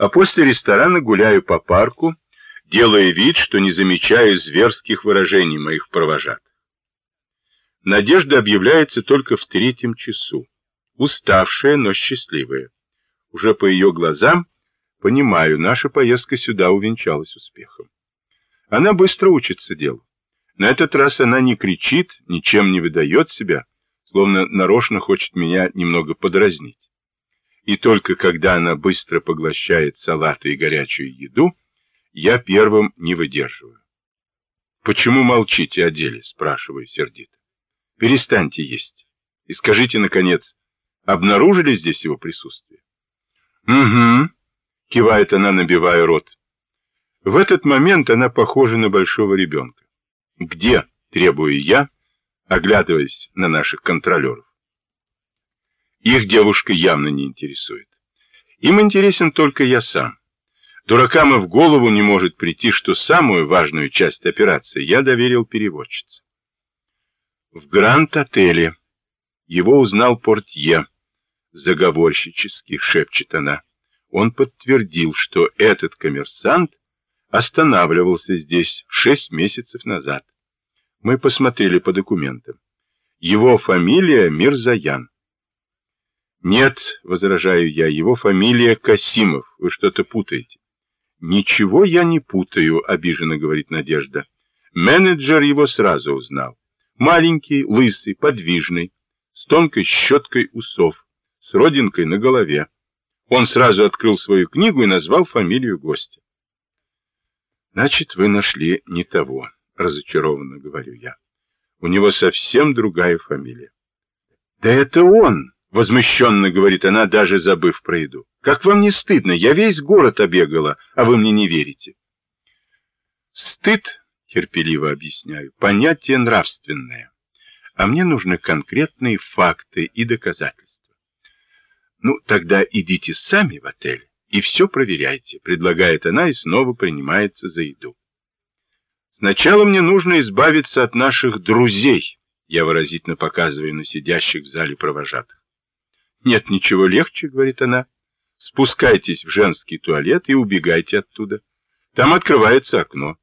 а после ресторана гуляю по парку, делая вид, что не замечаю зверских выражений моих провожатых. Надежда объявляется только в третьем часу, уставшая, но счастливая. Уже по ее глазам понимаю, наша поездка сюда увенчалась успехом. Она быстро учится делу. На этот раз она не кричит, ничем не выдает себя, словно нарочно хочет меня немного подразнить. И только когда она быстро поглощает салаты и горячую еду, я первым не выдерживаю. «Почему молчите о деле?» — спрашиваю сердито. «Перестаньте есть. И скажите, наконец, обнаружили здесь его присутствие?» «Угу», — кивает она, набивая рот. В этот момент она похожа на большого ребенка. «Где?» — требую я, оглядываясь на наших контролеров. Их девушка явно не интересует. Им интересен только я сам. Дуракам и в голову не может прийти, что самую важную часть операции я доверил переводчице. В Гранд-отеле его узнал портье. Заговорщически шепчет она. Он подтвердил, что этот коммерсант останавливался здесь шесть месяцев назад. Мы посмотрели по документам. Его фамилия Мирзаян. Нет, возражаю я, его фамилия Касимов. Вы что-то путаете. Ничего я не путаю, обиженно говорит Надежда. Менеджер его сразу узнал. Маленький, лысый, подвижный, с тонкой щеткой усов, с родинкой на голове. Он сразу открыл свою книгу и назвал фамилию гостя. Значит, вы нашли не того, разочарованно говорю я. У него совсем другая фамилия. Да это он, возмущенно говорит она, даже забыв про еду. Как вам не стыдно? Я весь город обегала, а вы мне не верите. Стыд, терпеливо объясняю, понятие нравственное. А мне нужны конкретные факты и доказательства. Ну, тогда идите сами в отель и все проверяйте, предлагает она и снова принимается за еду. Сначала мне нужно избавиться от наших друзей, я выразительно показываю на сидящих в зале провожатых. Нет ничего легче, говорит она. Спускайтесь в женский туалет и убегайте оттуда. Там открывается окно.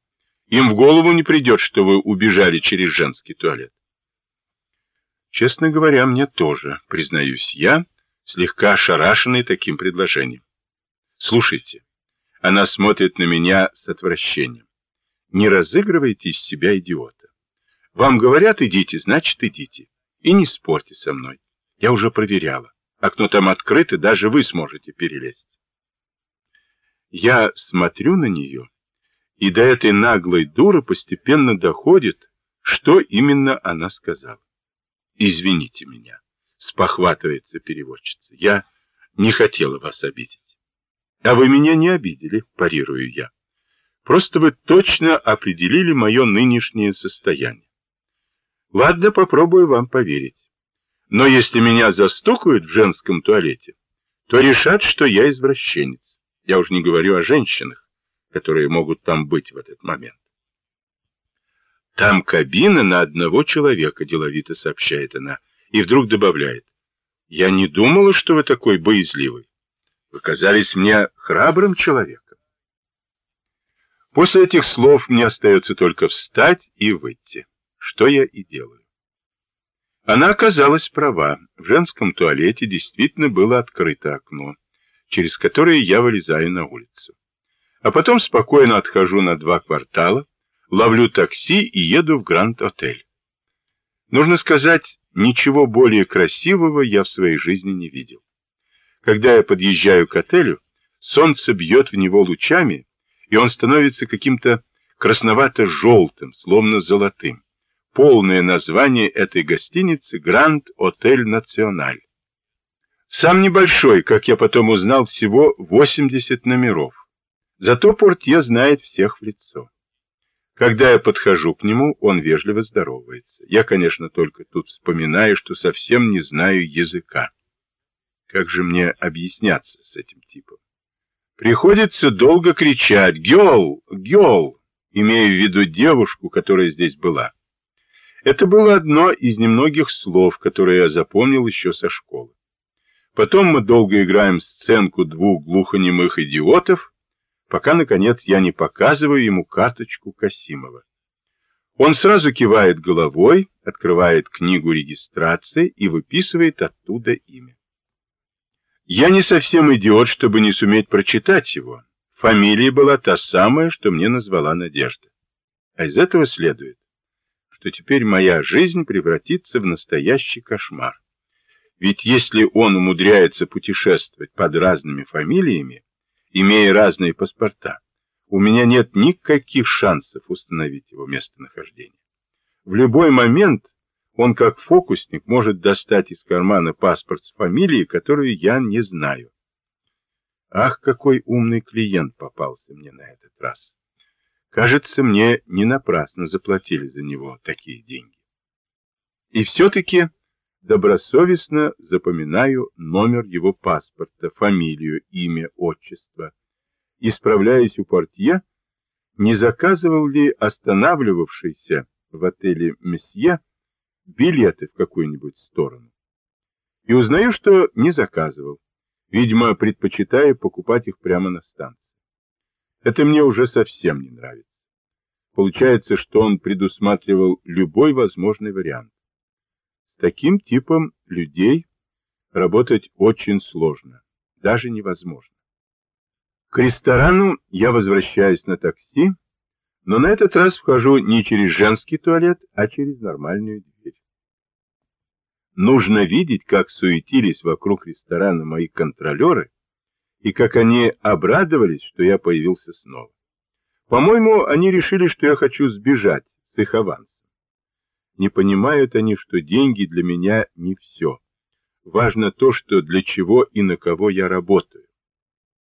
Им в голову не придет, что вы убежали через женский туалет. Честно говоря, мне тоже, признаюсь я, слегка ошарашенный таким предложением. Слушайте, она смотрит на меня с отвращением. Не разыгрывайте из себя идиота. Вам говорят, идите, значит, идите. И не спорьте со мной. Я уже проверяла. Окно там открыто, даже вы сможете перелезть. Я смотрю на нее, и до этой наглой дуры постепенно доходит, что именно она сказала. «Извините меня», — спохватывается переводчица. «Я не хотела вас обидеть». А вы меня не обидели, парирую я. Просто вы точно определили мое нынешнее состояние. Ладно, попробую вам поверить. Но если меня застукают в женском туалете, то решат, что я извращенец. Я уж не говорю о женщинах, которые могут там быть в этот момент. Там кабина на одного человека, деловито сообщает она, и вдруг добавляет. Я не думала, что вы такой боязливый. Вы казались мне храбрым человеком. После этих слов мне остается только встать и выйти, что я и делаю. Она оказалась права. В женском туалете действительно было открыто окно, через которое я вылезаю на улицу. А потом спокойно отхожу на два квартала, ловлю такси и еду в Гранд-отель. Нужно сказать, ничего более красивого я в своей жизни не видел. Когда я подъезжаю к отелю, солнце бьет в него лучами, и он становится каким-то красновато-желтым, словно золотым. Полное название этой гостиницы «Гранд Отель Националь». Сам небольшой, как я потом узнал, всего 80 номеров. Зато портье знает всех в лицо. Когда я подхожу к нему, он вежливо здоровается. Я, конечно, только тут вспоминаю, что совсем не знаю языка. Как же мне объясняться с этим типом? Приходится долго кричать «Гёл! Гёл!», имея в виду девушку, которая здесь была. Это было одно из немногих слов, которые я запомнил еще со школы. Потом мы долго играем сценку двух глухонемых идиотов, пока, наконец, я не показываю ему карточку Касимова. Он сразу кивает головой, открывает книгу регистрации и выписывает оттуда имя. Я не совсем идиот, чтобы не суметь прочитать его. Фамилия была та самая, что мне назвала Надежда. А из этого следует, что теперь моя жизнь превратится в настоящий кошмар. Ведь если он умудряется путешествовать под разными фамилиями, имея разные паспорта, у меня нет никаких шансов установить его местонахождение. В любой момент он, как фокусник, может достать из кармана паспорт с фамилией, которую я не знаю. Ах, какой умный клиент попался мне на этот раз. Кажется, мне не напрасно заплатили за него такие деньги. И все-таки добросовестно запоминаю номер его паспорта, фамилию, имя, отчество. Исправляясь у портье, не заказывал ли останавливавшийся в отеле «Месье» билеты в какую-нибудь сторону. И узнаю, что не заказывал, видимо, предпочитая покупать их прямо на станции. Это мне уже совсем не нравится. Получается, что он предусматривал любой возможный вариант. С таким типом людей работать очень сложно, даже невозможно. К ресторану я возвращаюсь на такси, но на этот раз вхожу не через женский туалет, а через нормальную дверь. Нужно видеть, как суетились вокруг ресторана мои контролеры, и как они обрадовались, что я появился снова. По-моему, они решили, что я хочу сбежать с их авансом. Не понимают они, что деньги для меня не все. Важно то, что для чего и на кого я работаю.